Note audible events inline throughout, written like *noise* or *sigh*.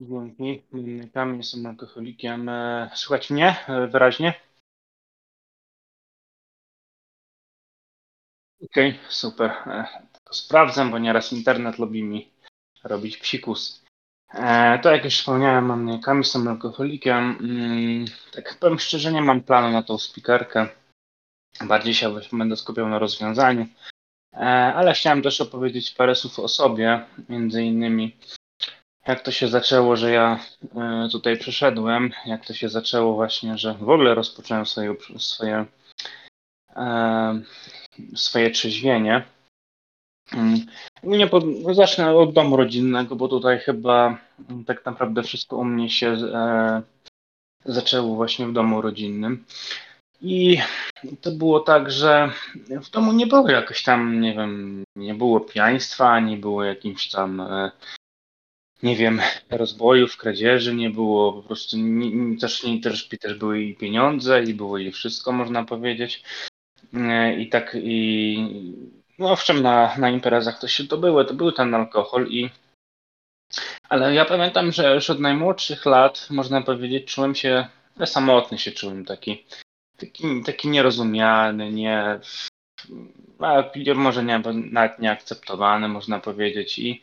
Dzięki. Kamil, jestem alkoholikiem. E, Słychać mnie e, wyraźnie? Okej, super. E, to Sprawdzam, bo nieraz internet lubi mi robić psikus. To jak już wspomniałem, mam mnie Kamil, jestem alkoholikiem. Mm, Tak powiem szczerze, nie mam planu na tą spikerkę. Bardziej się będę skupiał na rozwiązaniu. Ale chciałem też opowiedzieć parę słów o sobie, między innymi jak to się zaczęło, że ja e, tutaj przyszedłem, jak to się zaczęło właśnie, że w ogóle rozpocząłem swoje, swoje, e, swoje trzeźwienie. Mm. Nie zacznę od domu rodzinnego, bo tutaj chyba tak naprawdę wszystko u mnie się e, zaczęło właśnie w domu rodzinnym. I to było tak, że w domu nie było jakoś tam, nie wiem, nie było pijaństwa, nie było jakimś tam nie wiem, rozbojów, kradzieży nie było, po prostu nie, też, nie, też, też były i pieniądze, i było i wszystko, można powiedzieć. E, I tak, i no owszem, na, na imprezach to się to było, to był ten alkohol i ale ja pamiętam, że już od najmłodszych lat, można powiedzieć, czułem się, samotny się czułem, taki, taki, taki nierozumiany, nie, a może nie, nawet nieakceptowany, można powiedzieć i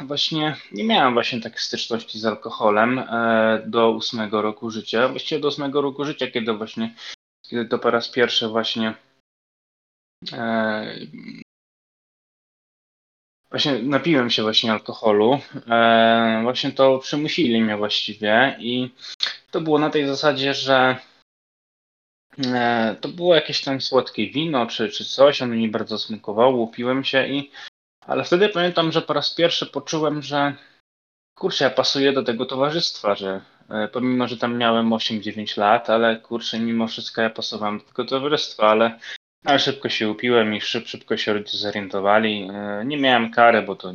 właśnie nie miałem właśnie tak styczności z alkoholem e, do ósmego roku życia. Właściwie do ósmego roku życia, kiedy właśnie, kiedy to po raz pierwszy właśnie e, właśnie napiłem się właśnie alkoholu. Właśnie to przymusili mnie właściwie i to było na tej zasadzie, że to było jakieś tam słodkie wino czy, czy coś, ono mi bardzo smakowało, upiłem się i ale wtedy pamiętam, że po raz pierwszy poczułem, że kurczę, ja pasuję do tego towarzystwa, że e, pomimo, że tam miałem 8-9 lat, ale kurczę, mimo wszystko ja pasowałem do tego towarzystwa, ale, ale szybko się upiłem i szyb, szybko się rodzice zorientowali. E, nie miałem kary, bo to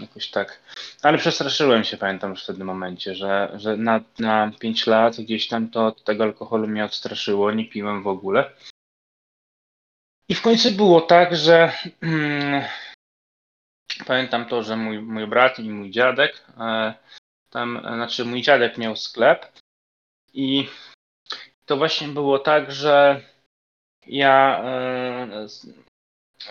jakoś tak, ale przestraszyłem się, pamiętam w wtedy momencie, że, że na, na 5 lat gdzieś tam to tego alkoholu mnie odstraszyło, nie piłem w ogóle. I w końcu było tak, że *clears throat* mm, Pamiętam to, że mój, mój brat i mój dziadek, e, tam, znaczy mój dziadek miał sklep i to właśnie było tak, że ja e,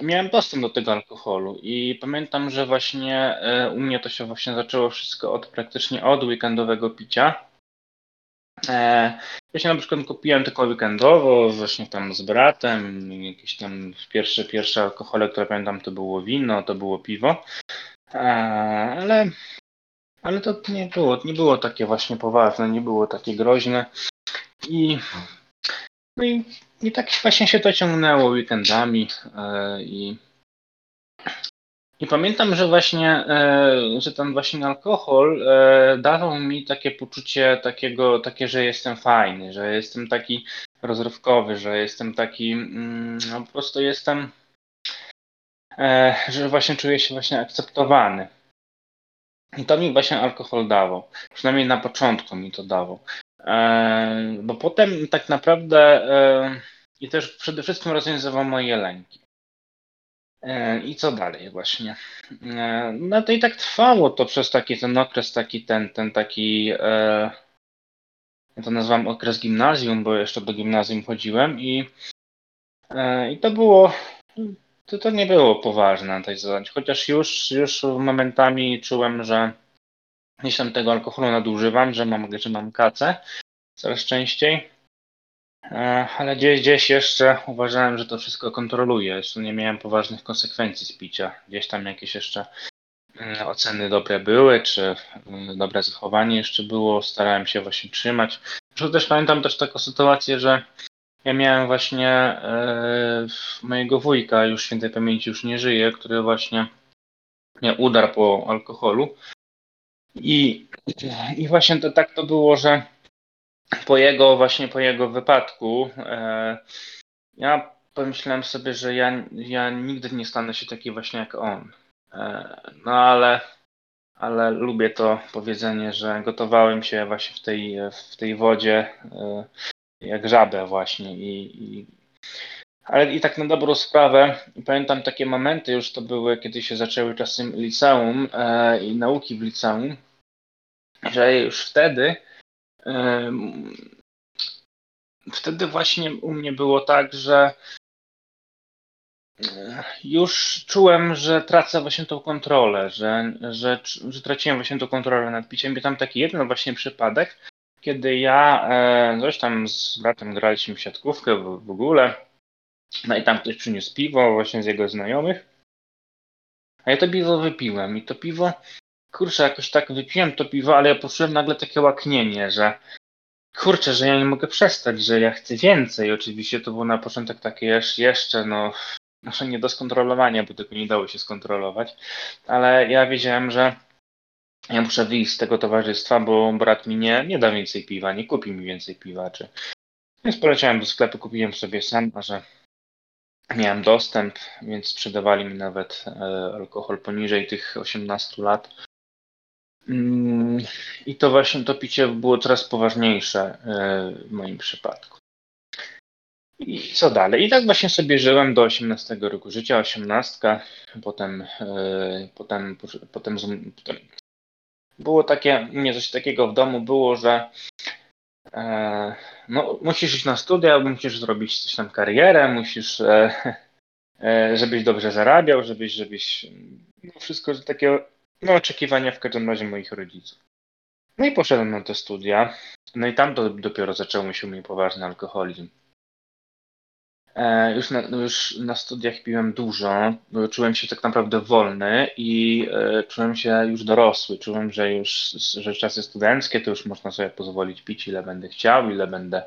miałem dostęp do tego alkoholu i pamiętam, że właśnie e, u mnie to się właśnie zaczęło wszystko od praktycznie od weekendowego picia. Ja się na przykład kupiłem tylko weekendowo, właśnie tam z bratem, jakieś tam pierwsze, pierwsze alkohole, które pamiętam, to było wino, to było piwo, ale, ale to nie było, nie było takie właśnie poważne, nie było takie groźne. I no i, i tak właśnie się to ciągnęło weekendami e, i i pamiętam, że właśnie, e, że ten właśnie alkohol e, dawał mi takie poczucie takiego, takie, że jestem fajny, że jestem taki rozrywkowy, że jestem taki, mm, no po prostu jestem, e, że właśnie czuję się właśnie akceptowany. I to mi właśnie alkohol dawał. Przynajmniej na początku mi to dawał. Bo potem tak naprawdę i też przede wszystkim rozwiązywał moje lęki. E, I co dalej właśnie? E, no to i tak trwało to przez taki ten okres, taki ten, ten taki, e, ja to nazywam okres gimnazjum, bo jeszcze do gimnazjum chodziłem i, i to było, to, to nie było poważne tej zasadzie, chociaż już, już momentami czułem, że gdzieś tam tego alkoholu nadużywam, że mam, że mam kacę coraz częściej. E, ale gdzieś, gdzieś jeszcze uważałem, że to wszystko kontroluję. Jeszcze nie miałem poważnych konsekwencji z picia. Gdzieś tam jakieś jeszcze mm, oceny dobre były, czy mm, dobre zachowanie jeszcze było. Starałem się właśnie trzymać. Zresztą też pamiętam też taką sytuację, że ja miałem właśnie e, mojego wujka, już świętej pamięci już nie żyje, który właśnie miał udar po alkoholu. I, i właśnie to tak to było, że po jego właśnie po jego wypadku e, ja pomyślałem sobie, że ja, ja nigdy nie stanę się taki właśnie jak on. E, no ale, ale lubię to powiedzenie, że gotowałem się właśnie w tej, w tej wodzie e, jak żabę właśnie i, i Ale i tak na dobrą sprawę, pamiętam takie momenty, już to były, kiedy się zaczęły czasy liceum e, i nauki w liceum, że już wtedy wtedy właśnie u mnie było tak, że e, już czułem, że tracę właśnie tą kontrolę, że, że, że traciłem właśnie tą kontrolę nad piciem. I tam taki jeden właśnie przypadek, kiedy ja e, coś tam z bratem graliśmy w siatkówkę w, w ogóle, no i tam ktoś przyniósł piwo właśnie z jego znajomych, a ja to piwo wypiłem i to piwo, kurczę, jakoś tak wypiłem to piwo, ale ja poczułem nagle takie łaknienie, że kurczę, że ja nie mogę przestać, że ja chcę więcej. Oczywiście to było na początek takie jeszcze, no, może nie do skontrolowania, bo tego nie dało się skontrolować, ale ja wiedziałem, że ja muszę wyjść z tego towarzystwa, bo brat mi nie, nie da więcej piwa, nie kupi mi więcej piwa. Czy... Więc poleciałem do sklepu, kupiłem sobie sam, że miałem dostęp, więc sprzedawali mi nawet e, alkohol poniżej tych 18 lat. Mm, I to właśnie to picie było coraz poważniejsze e, w moim przypadku. I co dalej? I tak właśnie sobie żyłem do 18 roku życia, 18, potem, e, potem, potem, potem było takie, mnie coś takiego w domu było, że e, no, musisz iść na studia, musisz zrobić coś tam karierę, musisz, *laughs* żebyś dobrze zarabiał, żebyś, żebyś, no wszystko takie, no oczekiwania w każdym razie moich rodziców. No i poszedłem na te studia, no i tam to dopiero zaczął się mój poważny alkoholizm. E, już na, już na studiach piłem dużo, czułem się tak naprawdę wolny i e, czułem się już dorosły. Czułem, że już że czasy studenckie to już można sobie pozwolić pić ile będę chciał, ile będę.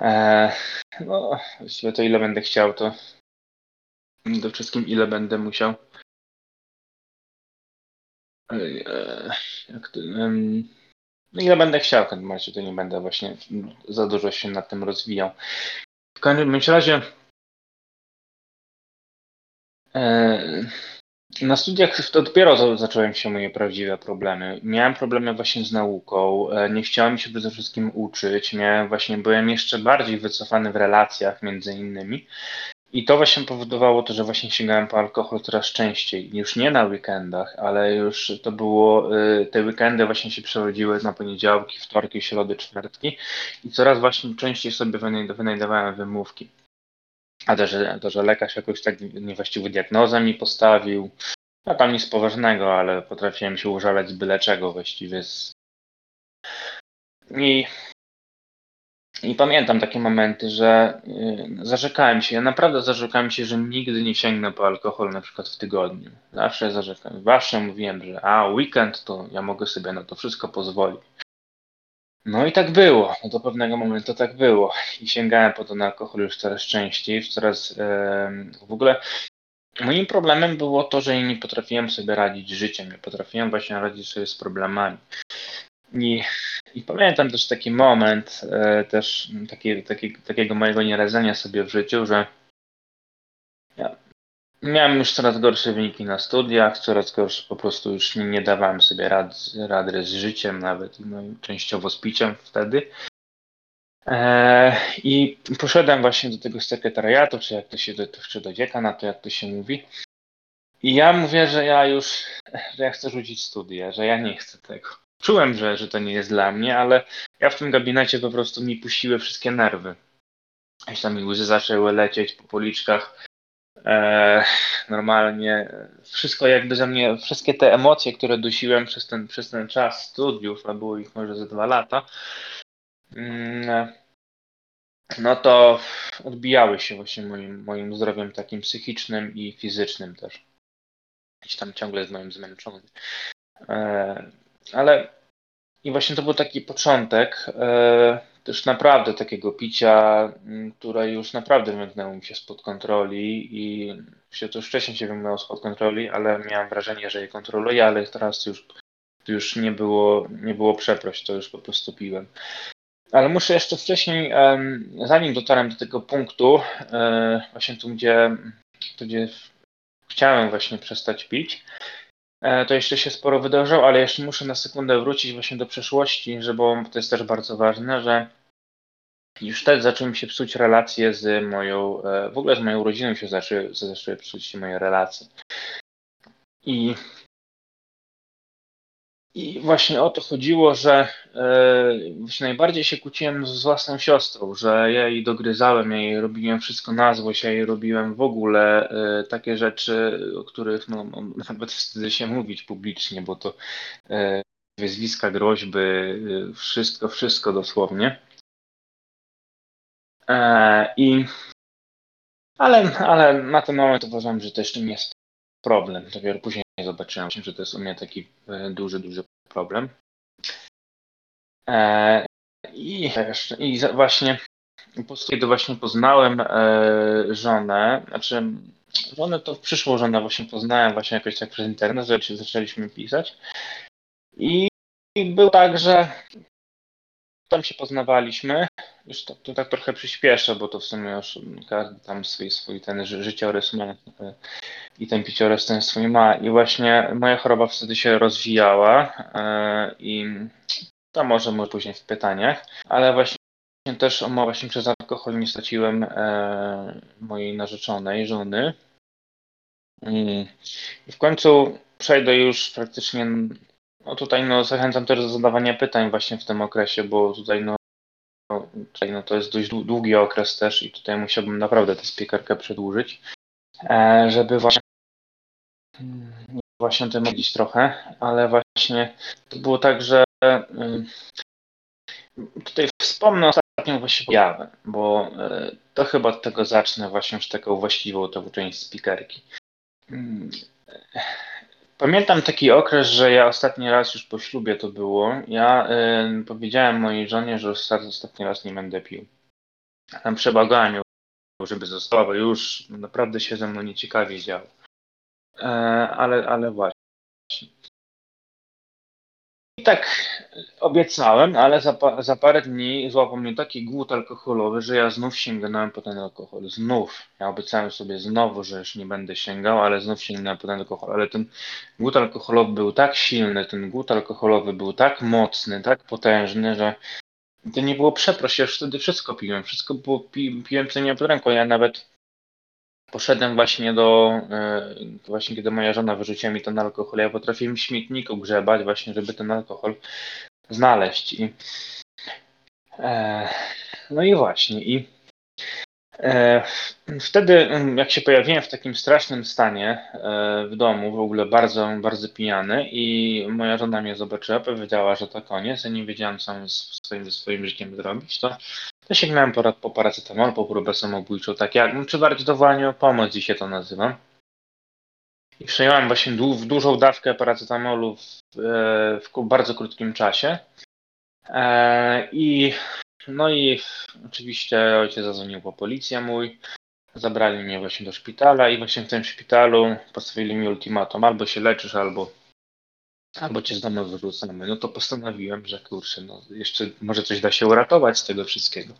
E, no, właściwie to ile będę chciał, to do wszystkim ile będę musiał. Jak to, no ile będę chciał w to nie będę właśnie za dużo się nad tym rozwijał. W każdym razie e, na studiach dopiero zacząłem się moje prawdziwe problemy. Miałem problemy właśnie z nauką, e, nie chciałem się przede wszystkim uczyć, miałem właśnie, byłem jeszcze bardziej wycofany w relacjach między innymi. I to właśnie powodowało to, że właśnie sięgałem po alkohol coraz częściej. Już nie na weekendach, ale już to było, e, te weekendy właśnie się przechodziły na poniedziałki, wtorki, środy, czwartki i coraz właśnie częściej sobie wynajdowałem wymówki. A to, że, to, że lekarz jakoś tak niewłaściwą diagnozę mi postawił, no tam nic poważnego, ale potrafiłem się użalać z byle czego właściwie. I i pamiętam takie momenty, że y, zarzekałem się, ja naprawdę zarzekałem się, że nigdy nie sięgnę po alkohol na przykład w tygodniu. Zawsze zarzekałem, zawsze mówiłem, że a weekend to ja mogę sobie na to wszystko pozwolić. No i tak było, no do pewnego momentu tak było. I sięgałem po ten alkohol już coraz częściej, coraz w ogóle moim problemem było to, że nie potrafiłem sobie radzić z życiem, nie potrafiłem właśnie radzić sobie z problemami. I, I, pamiętam też taki moment, e, też taki, taki, takiego mojego nieradzenia sobie w życiu, że ja miałem już coraz gorsze wyniki na studiach, coraz gorsze, po prostu już nie, nie dawałem sobie rad, rady z życiem nawet, no, częściowo z piciem wtedy. E, I poszedłem właśnie do tego sekretariatu, czy jak to się, do, czy do dziekana, to jak to się mówi. I ja mówię, że ja już, że ja chcę rzucić studia, że ja nie chcę tego czułem, że, że to nie jest dla mnie, ale ja w tym gabinecie po prostu mi puściły wszystkie nerwy. Gdzieś tam mi łzy zaczęły lecieć po policzkach. Eee, normalnie wszystko jakby ze mnie, wszystkie te emocje, które dusiłem przez ten, przez ten czas studiów, a było ich może ze dwa lata, mm, no to odbijały się właśnie moim, moim zdrowiem takim psychicznym i fizycznym też. Gdzieś tam ciągle z moim zmęczony. Eee, ale i właśnie to był taki początek e, też naprawdę takiego picia, które już naprawdę wymknęło mi się spod kontroli i się to już wcześniej się wymknęło spod kontroli, ale miałem wrażenie, że je kontroluję, ale teraz już, już nie było, nie było przeproś, to już po prostu piłem. Ale muszę jeszcze wcześniej, zanim dotarłem do tego punktu, e, właśnie tu, gdzie, tu, gdzie chciałem właśnie przestać pić, to jeszcze się sporo wydarzyło, ale jeszcze muszę na sekundę wrócić właśnie do przeszłości, że bo to jest też bardzo ważne, że już wtedy zaczęły mi się psuć relacje z moją, w ogóle z moją rodziną się zaczęły, zaczęły psuć się moje relacje. I i właśnie o to chodziło, że e, najbardziej się kłóciłem z własną siostrą, że ja jej dogryzałem, ja jej robiłem wszystko na złość, ja jej robiłem w ogóle e, takie rzeczy, o których no, no, nawet wstydzę się mówić publicznie, bo to e, wyzwiska, groźby, wszystko, wszystko dosłownie. I ale, ale na ten moment uważam, że to jeszcze nie jest problem. Dopiero później zobaczyłem, że to jest u mnie taki duży, duży problem. E, I, i właśnie po prostu właśnie poznałem e, żonę, znaczy żonę to przyszło żonę właśnie poznałem właśnie jakoś tak przez internet, że zaczęliśmy pisać. I, i był tak, że tam się poznawaliśmy. Już to, to tak trochę przyspieszę, bo to w sumie już każdy tam swój, swój ten życiorys ma i ten piciorys ten swój ma. I właśnie moja choroba wtedy się rozwijała e, i to może może później w pytaniach, ale właśnie też właśnie przez alkohol nie straciłem e, mojej narzeczonej, żony. I w końcu przejdę już praktycznie no tutaj no, zachęcam też do zadawania pytań właśnie w tym okresie, bo tutaj no, tutaj, no to jest dość długi okres też i tutaj musiałbym naprawdę tę spiekarkę przedłużyć, e, żeby właśnie właśnie tym mówić trochę, ale właśnie to było tak, że tutaj wspomnę ostatnią właśnie pojawę, bo e, to chyba od tego zacznę właśnie już taką właściwą tą część speakerki. Pamiętam taki okres, że ja ostatni raz już po ślubie to było. Ja y, powiedziałem mojej żonie, że ostatni raz nie będę pił. Tam przebagałem żeby została, bo już naprawdę się ze mną nieciekawie działo. E, ale, ale właśnie. Tak obiecałem, ale za, za parę dni złapał mnie taki głód alkoholowy, że ja znów sięgnąłem po ten alkohol. Znów. Ja obiecałem sobie znowu, że już nie będę sięgał, ale znów sięgnąłem po ten alkohol. Ale ten głód alkoholowy był tak silny, ten głód alkoholowy był tak mocny, tak potężny, że to nie było przeproś. Ja już wtedy wszystko piłem. Wszystko było, pi, piłem co nie pod ręką. Ja nawet poszedłem właśnie do, e, właśnie kiedy moja żona wyrzuciła mi ten alkohol, ja potrafiłem w śmietniku grzebać właśnie, żeby ten alkohol znaleźć. I, e, no i właśnie, i e, wtedy jak się pojawiłem w takim strasznym stanie e, w domu, w ogóle bardzo, bardzo pijany i moja żona mnie zobaczyła, powiedziała, że to koniec, ja nie wiedziałem co z swoim, ze swoim życiem zrobić, to to sięgnąłem po, po paracetamol, po próbę samobójczą, tak jak, czy bardziej dowołanie o pomoc dzisiaj to nazywam. I przyjąłem właśnie du dużą dawkę paracetamolu w, e, w bardzo krótkim czasie. E, I no i oczywiście ojciec zadzwonił po policję mój. Zabrali mnie właśnie do szpitala i właśnie w tym szpitalu postawili mi ultimatum, albo się leczysz, albo albo cię z domu wyrzucamy. No to postanowiłem, że kurczę, no jeszcze może coś da się uratować z tego wszystkiego.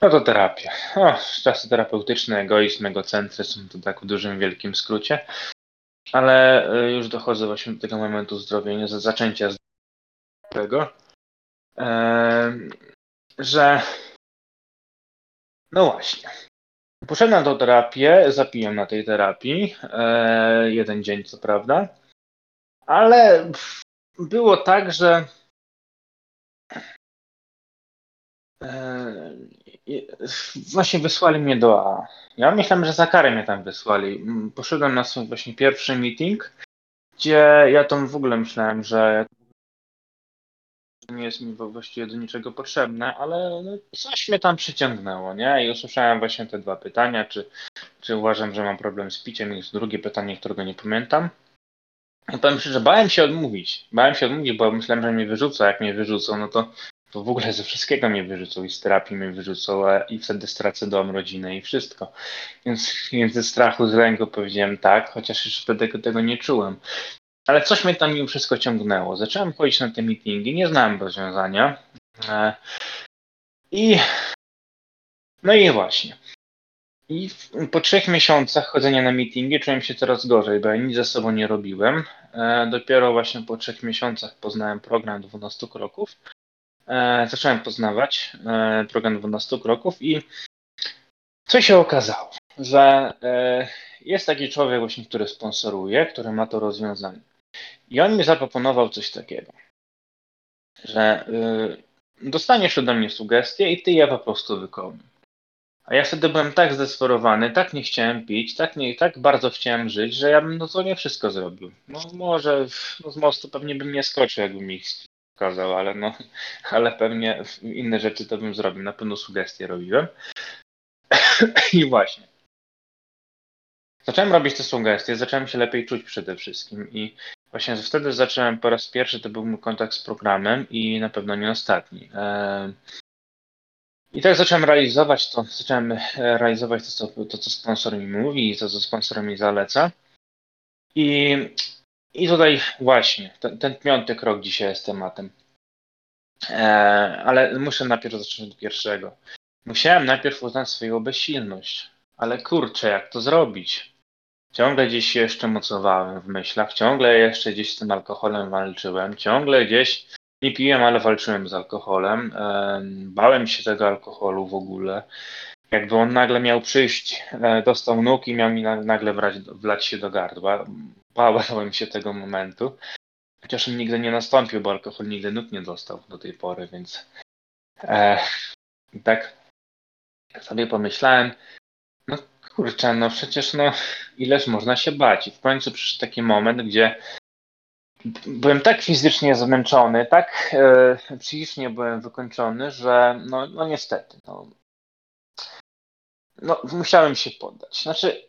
No to terapia. O, czasy terapeutyczne, egoizm, egocentryzm to tak w dużym, wielkim skrócie. Ale y, już dochodzę właśnie do tego momentu zdrowienia, zaczęcia tego, że no właśnie. Poszedłem na tą terapię, zapiłem na tej terapii, e, jeden dzień co prawda, ale było tak, że e, właśnie wysłali mnie do A. Ja myślałem, że za karę mnie tam wysłali. Poszedłem na swój właśnie pierwszy meeting, gdzie ja tam w ogóle myślałem, że nie jest mi właściwie do niczego potrzebne, ale no, coś mnie tam przyciągnęło, nie? I usłyszałem właśnie te dwa pytania, czy, czy uważam, że mam problem z piciem, i drugie pytanie, którego nie pamiętam. I powiem szczerze, bałem się odmówić. Bałem się odmówić, bo myślałem, że mnie wyrzucą. Jak mnie wyrzucą, no to, to w ogóle ze wszystkiego mnie wyrzucą i z terapii mnie wyrzucą, a, i wtedy stracę dom, rodzinę i wszystko. Więc między strachu z lęku powiedziałem tak, chociaż jeszcze wtedy tego nie czułem. Ale coś mnie tam mimo wszystko ciągnęło. Zacząłem chodzić na te meetingi, nie znałem rozwiązania. E, I no i właśnie. I po trzech miesiącach chodzenia na meetingi czułem się coraz gorzej, bo ja nic ze sobą nie robiłem. E, dopiero właśnie po trzech miesiącach poznałem program 12 kroków. e, zacząłem poznawać e, program 12 kroków i co się okazało, że jest taki człowiek właśnie, który sponsoruje, który ma to rozwiązanie. I on mi zaproponował coś takiego, że dostaniesz ode mnie sugestie i ty je po prostu wykonuj. A ja wtedy byłem tak zdesperowany, tak nie chciałem pić, tak, nie, tak bardzo chciałem żyć, że ja bym no to nie wszystko zrobił. No może no z mostu pewnie bym nie skoczył, jakbym mi pokazał, ale no, *laughs* ale pewnie inne rzeczy to bym zrobił. Na pewno sugestie robiłem. *coughs* I właśnie. Zacząłem robić te sugestie, zacząłem się lepiej czuć przede wszystkim i właśnie wtedy zacząłem po raz pierwszy, to był mój kontakt z programem i na pewno nie ostatni. I tak zacząłem realizować to, zacząłem realizować to, to, co sponsor mi mówi i to, co sponsor mi zaleca. I, i tutaj właśnie, ten, ten piąty krok dzisiaj jest tematem. E, ale muszę najpierw zacząć od pierwszego. Musiałem najpierw uznać swoją bezsilność. Ale kurczę, jak to zrobić? Ciągle gdzieś się jeszcze mocowałem w myślach, ciągle jeszcze gdzieś z tym alkoholem walczyłem, ciągle gdzieś nie piłem, ale walczyłem z alkoholem. Bałem się tego alkoholu w ogóle. Jakby on nagle miał przyjść, e, dostał nóg i miał mi nagle wlać, wlać się do gardła. Bałem się tego momentu. Chociaż on nigdy nie nastąpił, bo alkohol nigdy nóg nie dostał do tej pory, więc e, tak sobie pomyślałem, no kurczę, no przecież no ileż można się bać. I w końcu przyszedł taki moment, gdzie byłem tak fizycznie zmęczony, tak e, psychicznie byłem wykończony, że no, no niestety, no, no musiałem się poddać. Znaczy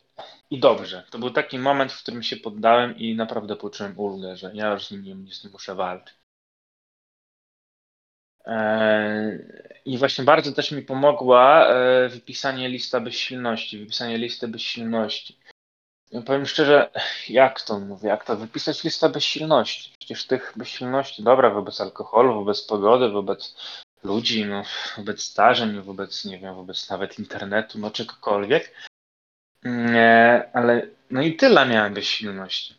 i dobrze, to był taki moment, w którym się poddałem i naprawdę poczułem ulgę, że ja już z nim nie, muszę walczyć. E, I właśnie bardzo też mi pomogła e, wypisanie lista bezsilności, wypisanie listy bezsilności. Powiem szczerze, jak to mówię, jak to wypisać listę bezsilności? Przecież tych bezsilności, dobra, wobec alkoholu, wobec pogody, wobec ludzi, no, wobec starzeń, wobec, nie wiem, wobec nawet internetu, no czegokolwiek. Nie, ale no i tyle miałem bezsilności.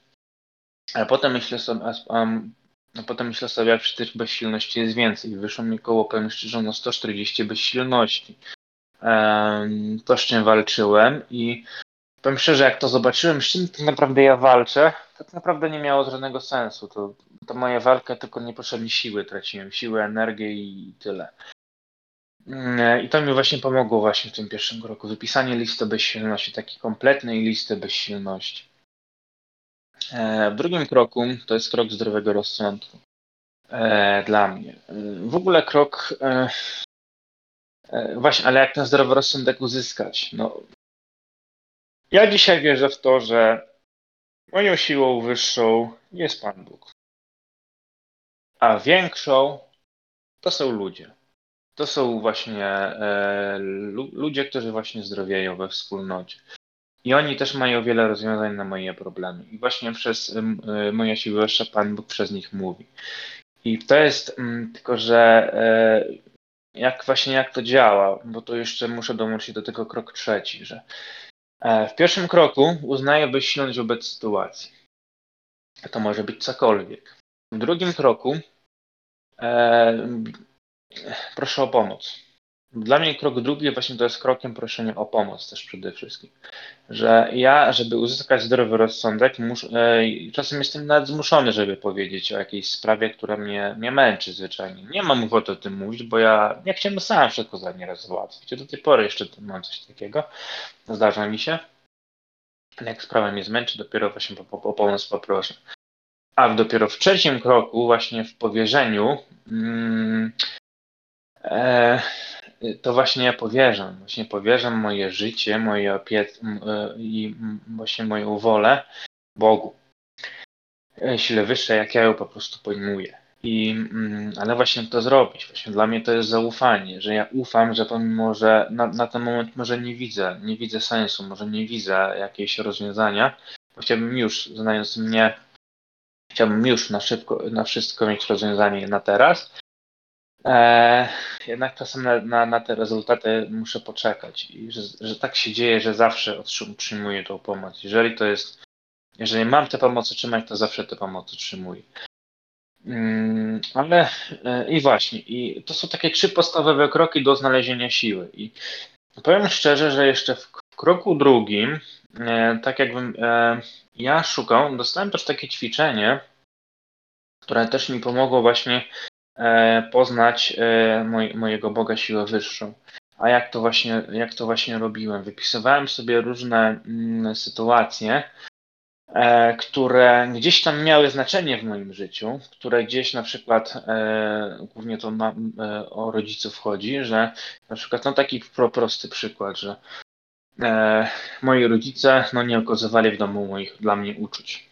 Ale potem myślę sobie, um, no potem myślę sobie, przy bezsilności jest więcej. Wyszło mi koło, powiem szczerze, no 140 bezsilności. Um, to z czym walczyłem i powiem szczerze, jak to zobaczyłem, z czym tak naprawdę ja walczę, tak naprawdę nie miało żadnego sensu. To, to moja walka tylko niepotrzebnie siły traciłem, siłę, energię i tyle. Mm, I to mi właśnie pomogło właśnie w tym pierwszym roku. Wypisanie listy bezsilności, takiej kompletnej listy bezsilności. E, w drugim kroku to jest krok zdrowego rozsądku. E, dla mnie. E, w ogóle krok. Właśnie, ale jak ten zdrowy rozsądek uzyskać? No, ja dzisiaj wierzę w to, że moją siłą wyższą jest Pan Bóg. A większą to są ludzie. To są właśnie e, ludzie, którzy właśnie zdrowieją we wspólnocie. I oni też mają wiele rozwiązań na moje problemy. I właśnie przez e, moja siła wyższa Pan Bóg przez nich mówi. I to jest m, tylko, że e, jak właśnie jak to działa, bo to jeszcze muszę dołączyć do tego krok trzeci, że w pierwszym kroku uznaję bezsilność wobec sytuacji. To może być cokolwiek. W drugim kroku e, proszę o pomoc. Dla mnie krok drugi właśnie to jest krokiem proszenia o pomoc też przede wszystkim. Że ja, żeby uzyskać zdrowy rozsądek, mus, e, czasem jestem nawet zmuszony, żeby powiedzieć o jakiejś sprawie, która mnie, mnie męczy zwyczajnie. Nie mam ochoty o tym mówić, bo ja nie chciałem sam wszystko za nie załatwić. Do tej pory jeszcze mam coś takiego. Zdarza mi się. Jak sprawa mnie zmęczy, dopiero właśnie po pomoc poproszę. A dopiero w trzecim kroku, właśnie w powierzeniu, mm, e, to właśnie ja powierzam. Właśnie powierzam moje życie, moje opiec e, i właśnie moją wolę Bogu. E, sile wyższej, jak ja ją po prostu pojmuję. I, mm, ale właśnie to zrobić. Właśnie dla mnie to jest zaufanie, że ja ufam, że pomimo, że na, na ten moment może nie widzę, nie widzę sensu, może nie widzę jakiegoś rozwiązania, bo chciałbym już, znając mnie, chciałbym już na szybko, na wszystko mieć rozwiązanie na teraz, E, jednak czasem na, na, na, te rezultaty muszę poczekać i że, że tak się dzieje, że zawsze otrzymuję tą pomoc. Jeżeli to jest, jeżeli mam tę pomoc otrzymać, to zawsze tę pomoc otrzymuję. Mm, ale e, i właśnie, i to są takie trzy podstawowe kroki do znalezienia siły. I powiem szczerze, że jeszcze w kroku drugim, e, tak jakbym e, ja szukał, dostałem też takie ćwiczenie, które też mi pomogło właśnie poznać moj, mojego Boga siłę wyższą. A jak to właśnie, jak to właśnie robiłem? Wypisywałem sobie różne mm, sytuacje, E, które gdzieś tam miały znaczenie w moim życiu, które gdzieś na przykład, e, głównie to e, o rodziców chodzi, że na przykład, no taki prosty przykład, że moi rodzice no, nie okazywali w domu moich dla mnie uczuć.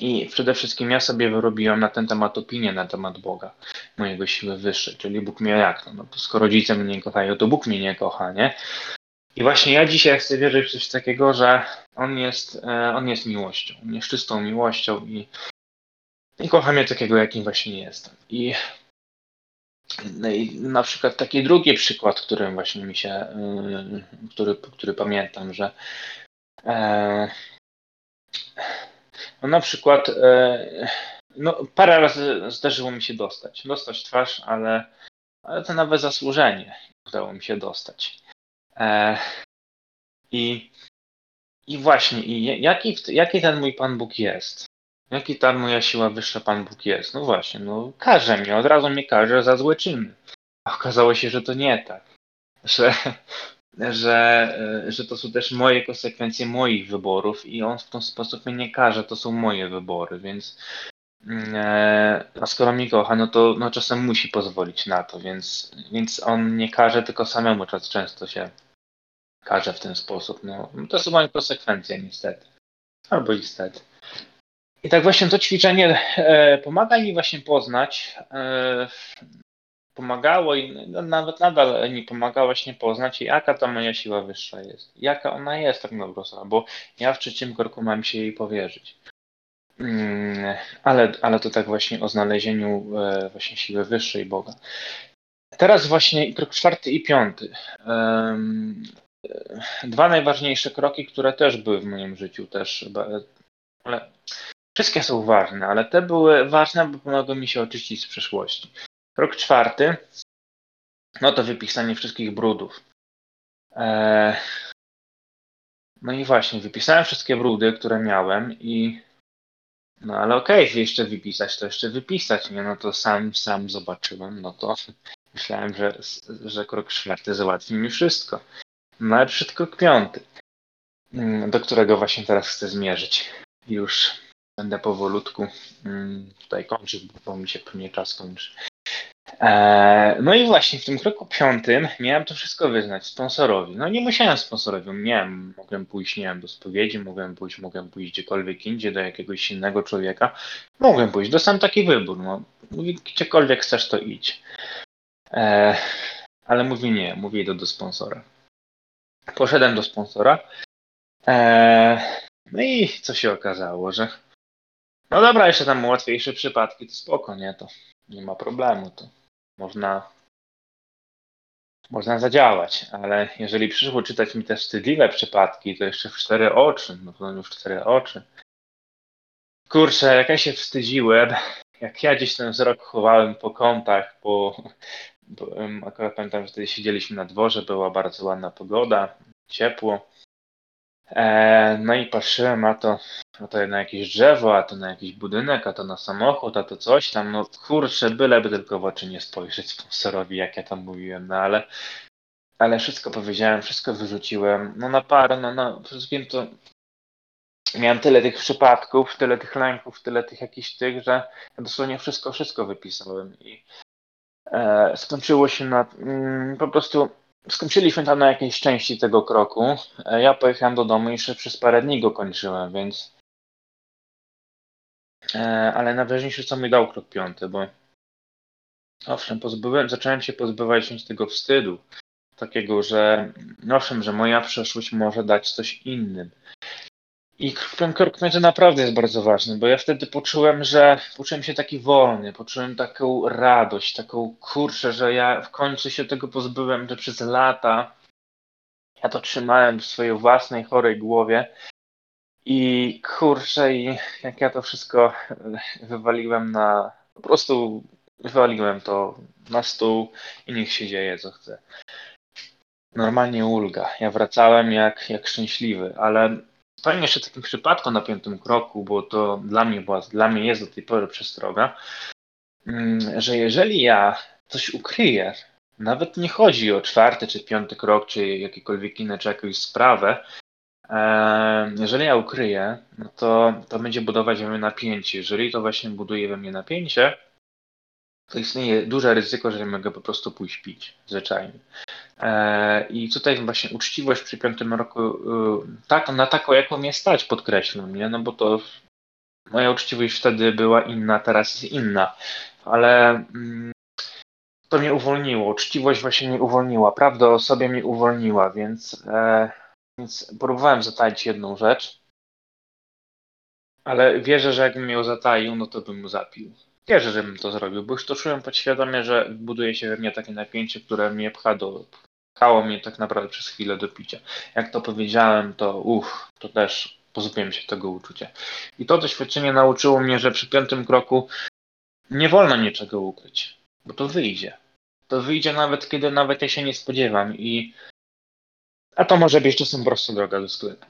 I przede wszystkim ja sobie wyrobiłem na ten temat opinię na temat Boga, mojego siły wyższej, czyli Bóg mnie jak? No, no to skoro rodzice mnie nie kochają, to Bóg mnie nie kocha, nie? I właśnie ja dzisiaj chcę wierzyć w coś takiego, że on jest, e, on jest miłością, on jest czystą miłością i, i kocha mnie takiego, jakim właśnie jestem. I, no i na przykład taki drugi przykład, którym właśnie mi się, e, który, który pamiętam, że e, no na przykład no, parę razy zdarzyło mi się dostać. Dostać twarz, ale, ale to nawet zasłużenie udało mi się dostać. E, I, i właśnie, i jaki, jaki ten mój Pan Bóg jest? Jaki ta moja siła wyższa Pan Bóg jest? No właśnie, no każe mnie, od razu mnie każe za złe czyny. A okazało się, że to nie tak. Że, że, e, że to są też moje konsekwencje moich wyborów i on w ten sposób mnie nie każe, to są moje wybory, więc mm, e, a skoro mnie kocha, no to no czasem musi pozwolić na to, więc, więc on nie każe, tylko samemu czas często się karze w ten sposób. No, to są moje konsekwencje niestety. Albo niestety. I tak właśnie to ćwiczenie e, pomaga mi właśnie poznać, pomagało i no, nawet nadal mi pomaga właśnie poznać, jaka ta moja siła wyższa jest. Jaka ona jest tak naprawdę, bo ja w trzecim kroku mam się jej powierzyć. Mm, ale, ale to tak właśnie o znalezieniu e, właśnie siły wyższej Boga. Teraz właśnie krok czwarty i piąty dwa najważniejsze kroki, które też były w moim życiu też, ale wszystkie są ważne, ale te były ważne, bo pomogły mi się oczyścić z przeszłości. Krok czwarty, no to wypisanie wszystkich brudów. Eee, no i właśnie, wypisałem wszystkie brudy, które miałem i no ale okej, okay, jeszcze wypisać, to jeszcze wypisać, nie? No to sam, sam zobaczyłem, no to *laughs* myślałem, że, że krok czwarty załatwi mi wszystko. No ale przyszedł krok piąty, mm, do którego właśnie teraz chcę zmierzyć. Już będę powolutku mm, tutaj kończyć, bo mi się pewnie czas kończy. Eee, no i właśnie w tym kroku piątym miałem to wszystko wyznać sponsorowi. No nie musiałem sponsorowi, miałem, mogłem pójść, nie wiem, do spowiedzi, mogłem pójść, mogłem pójść gdziekolwiek indziej, do jakiegoś innego człowieka. Mogłem pójść, dostałem taki wybór. No, mówi, gdziekolwiek chcesz, to idź. Eee, ale mówi nie, mówi do, do sponsora. Poszedłem do sponsora. Eee, no i co się okazało, że no dobra, jeszcze tam łatwiejsze przypadki, to spoko, nie? To nie ma problemu, to można można zadziałać, ale jeżeli przyszło czytać mi te wstydliwe przypadki, to jeszcze w cztery oczy, no to już cztery oczy. Kurczę, jak ja się wstydziłem, jak ja gdzieś ten wzrok chowałem po kątach, po, akurat pamiętam, że wtedy siedzieliśmy na dworze, była bardzo ładna pogoda, ciepło. E, no i patrzyłem, a to, a to na jakieś drzewo, a to na jakiś budynek, a to na samochód, a to coś tam. No kurczę, byleby tylko w oczy nie spojrzeć sponsorowi, jak ja tam mówiłem, no ale, ale wszystko powiedziałem, wszystko wyrzuciłem. No na parę, no, no wszystkim to miałem tyle tych przypadków, tyle tych lęków, tyle tych jakichś tych, że dosłownie wszystko, wszystko wypisałem i e, skończyło się na mm, po prostu skończyliśmy tam na jakiejś części tego kroku. E, ja pojechałem do domu i jeszcze przez parę dni go kończyłem, więc e, ale najważniejsze co mi dał krok piąty, bo owszem, pozbyłem, zacząłem się pozbywać tego wstydu, takiego, że owszem, że moja przeszłość może dać coś innym. I ten krok między naprawdę jest bardzo ważny, bo ja wtedy poczułem, że poczułem się taki wolny, poczułem taką radość, taką kurczę, że ja w końcu się tego pozbyłem, że przez lata ja to trzymałem w swojej własnej chorej głowie i kurczę, i jak ja to wszystko wywaliłem na, Po prostu wywaliłem to na stół i niech się dzieje co chce. Normalnie ulga. Ja wracałem jak, jak szczęśliwy, ale powiem jeszcze takim przypadku na piątym kroku, bo to dla mnie była, dla mnie jest do tej pory przestroga, mm, że jeżeli ja coś ukryję, nawet nie chodzi o czwarty czy piąty krok, czy jakikolwiek inny, czy jakąś sprawę, jeżeli ja ukryję, no to, to będzie budować we mnie napięcie. Jeżeli to właśnie buduje we mnie napięcie, to istnieje duże ryzyko, że mogę po prostu pójść pić, zwyczajnie. E, I tutaj właśnie uczciwość przy piątym roku, y, tak, na taką, jaką mnie stać, podkreślam, nie? No bo to moja uczciwość wtedy była inna, teraz jest inna, ale mm, to mnie uwolniło. Uczciwość właśnie mnie uwolniła, prawda o sobie mnie uwolniła, więc, e, więc próbowałem zataić jedną rzecz, ale wierzę, że jakbym ją zataił, no to bym zapił. Wierzę, żebym to zrobił, bo już to czułem podświadomie, że buduje się we mnie takie napięcie, które mnie pcha do, pchało mnie tak naprawdę przez chwilę do picia. Jak to powiedziałem, to uff, to też pozbyłem się tego uczucia. I to doświadczenie nauczyło mnie, że przy piątym kroku nie wolno niczego ukryć, bo to wyjdzie. To wyjdzie nawet, kiedy nawet ja się nie spodziewam i a to może być czasem po prostu droga do sklepu.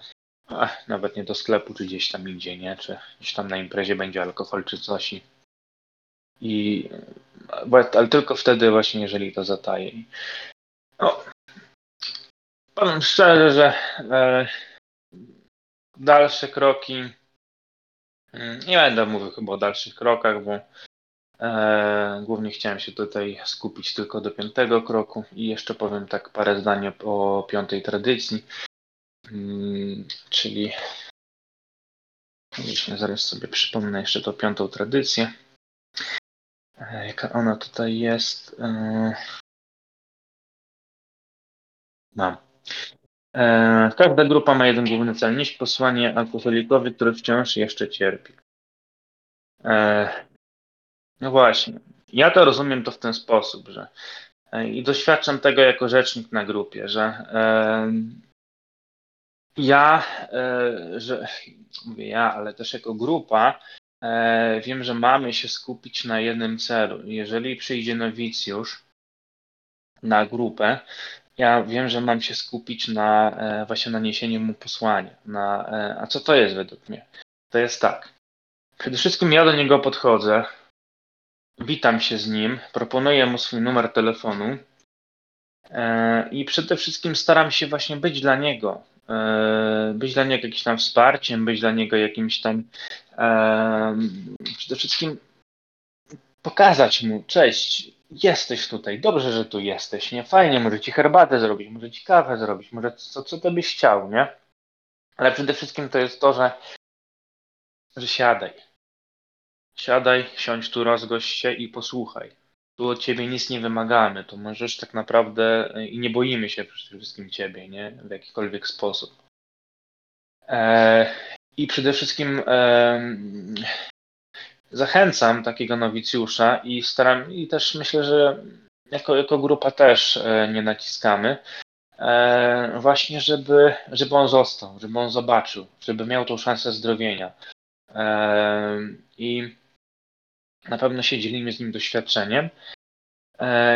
Ach, nawet nie do sklepu, czy gdzieś tam indziej, nie? Czy gdzieś tam na imprezie będzie alkohol, czy coś. I, i ale tylko wtedy właśnie, jeżeli to zataje. No, powiem szczerze, że e, dalsze kroki mm, nie będę mówił chyba o dalszych krokach, bo e, głównie chciałem się tutaj skupić tylko do piątego kroku i jeszcze powiem tak parę zdań o piątej tradycji, mm, czyli zaraz sobie przypomnę jeszcze tą piątą tradycję. E, jaka ona tutaj jest? Mam. E, każda grupa ma jeden główny cel. Nieść posłanie alkoholikowi, który wciąż jeszcze cierpi. No właśnie. Ja to rozumiem to w ten sposób, że i doświadczam tego jako rzecznik na grupie, że ja, że mówię ja, ale też jako grupa E, wiem, że mamy się skupić na jednym celu. Jeżeli przyjdzie nowicjusz na grupę, ja wiem, że mam się skupić na e, właśnie naniesieniu mu posłania. Na, e, a co to jest według mnie? To jest tak. Przede wszystkim ja do niego podchodzę, witam się z nim, proponuję mu swój numer telefonu i przede wszystkim staram się właśnie być dla niego. E, być dla niego jakimś tam wsparciem, być dla niego jakimś tam przede wszystkim pokazać mu, cześć, jesteś tutaj, dobrze, że tu jesteś, nie? Fajnie, może ci herbatę zrobić, może ci kawę zrobić, może co, co ty byś chciał, nie? Ale przede wszystkim to jest to, że, że siadaj. Siadaj, siądź tu, rozgość się i posłuchaj. Tu od ciebie nic nie wymagamy, to możesz tak naprawdę i nie boimy się przede wszystkim ciebie, nie? W jakikolwiek sposób. E, I przede wszystkim e, zachęcam takiego nowicjusza i staram, i też myślę, że jako, jako grupa też e, nie naciskamy, e, właśnie żeby, żeby on został, żeby on zobaczył, żeby miał tą szansę zdrowienia. E, I na pewno się dzielimy z nim doświadczeniem,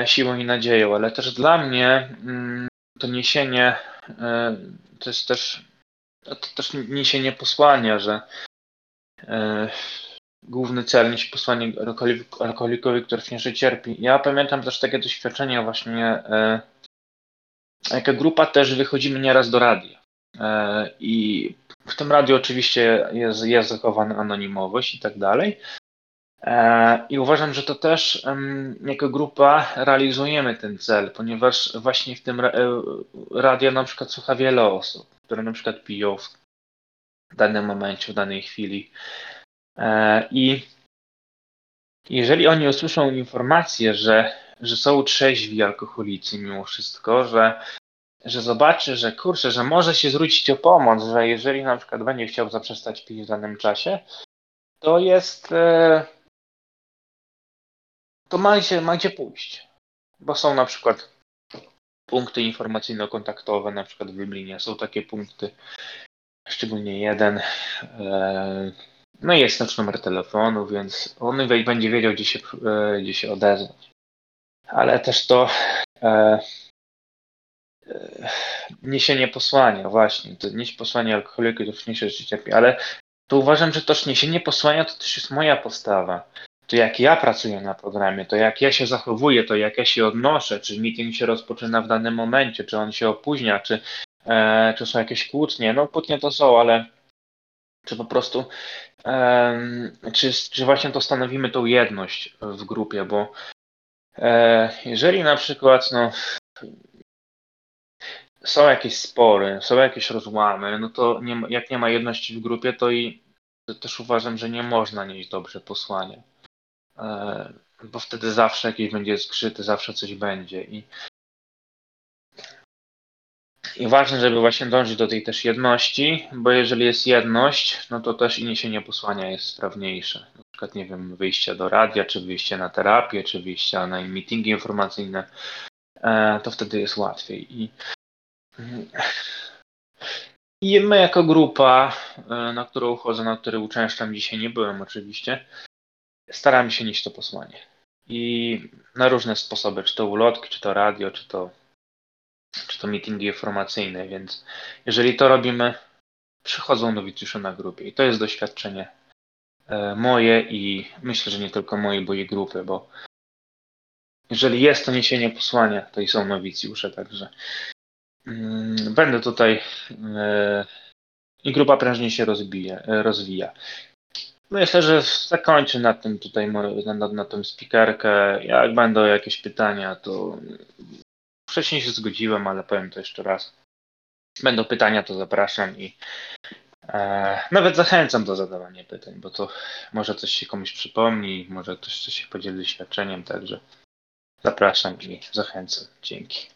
siłą i nadzieją, ale też dla mnie mm, to niesienie to jest też to też niesienie posłania, że główny cel niesie posłanie alkoholikowi, który wciąż cierpi. Ja pamiętam też takie doświadczenia właśnie, e, jaka grupa też wychodzimy nieraz do radia. E, I w tym radiu oczywiście jest, jest zachowana anonimowość i tak dalej, E, I uważam, że to też jako grupa realizujemy ten cel, ponieważ właśnie w tym radia na przykład słucha wiele osób, które na przykład piją w danym momencie, w danej chwili. E, I jeżeli oni usłyszą informację, że, że są trzeźwi alkoholicy mimo wszystko, że, że zobaczy, że kurczę, że może się zwrócić o pomoc, że jeżeli na przykład będzie chciał zaprzestać pić w danym czasie, to jest to macie, macie pójść. Bo są na przykład punkty informacyjno-kontaktowe, na przykład w Lublinie są takie punkty, szczególnie jeden, e, No i jest nasz numer telefonu, więc on będzie wiedział, gdzie się, e, gdzie się odezwać. Ale też to e, e, niesienie posłania, właśnie. To nieść posłanie alkoholiku to przyniesie życie, ale to uważam, że też niesienie posłania to też jest moja postawa. To jak ja pracuję na programie, to jak ja się zachowuję, to jak ja się odnoszę, czy meeting się rozpoczyna w danym momencie, czy on się opóźnia, czy, e, czy są jakieś kłótnie. No kłótnie to są, ale czy po prostu czy, czy właśnie to stanowimy tą jedność w grupie, bo e, jeżeli na przykład no, są jakieś spory, są jakieś rozłamy, no to nie, jak nie ma jedności w grupie, to i to też uważam, że nie można nieść dobrze posłania. E, bo wtedy zawsze jakieś będzie skrzyty, zawsze coś będzie. I i ważne, żeby właśnie dążyć do tej też jedności, bo jeżeli jest jedność, no to też niesienie posłania jest sprawniejsze. Na przykład, nie wiem, wyjście do radia, czy wyjście na terapię, czy wyjście na meetingi informacyjne, e, to wtedy jest łatwiej. I, i my jako grupa, e, na którą chodzę, na której uczęszczam, dzisiaj nie byłem oczywiście, staramy się nieść to posłanie. I na różne sposoby, czy to ulotki, czy to radio, czy to czy to meetingi informacyjne, więc jeżeli to robimy, przychodzą nowicjusze na grupie i to jest doświadczenie e, moje i myślę, że nie tylko moje, bo i grupy, bo jeżeli jest to niesienie posłania, to i są nowicjusze, także mm, będę tutaj e, i grupa prężnie się rozbije, e, rozwija. Myślę, że zakończę na tym tutaj na, na tą spikerkę. Jak będą jakieś pytania, to Wcześniej się zgodziłem, ale powiem to jeszcze raz. Będą pytania, to zapraszam i e, nawet zachęcam do zadawania pytań, bo to może coś się komuś przypomni, może ktoś coś się podzieli doświadczeniem, także zapraszam i zachęcam. Dzięki.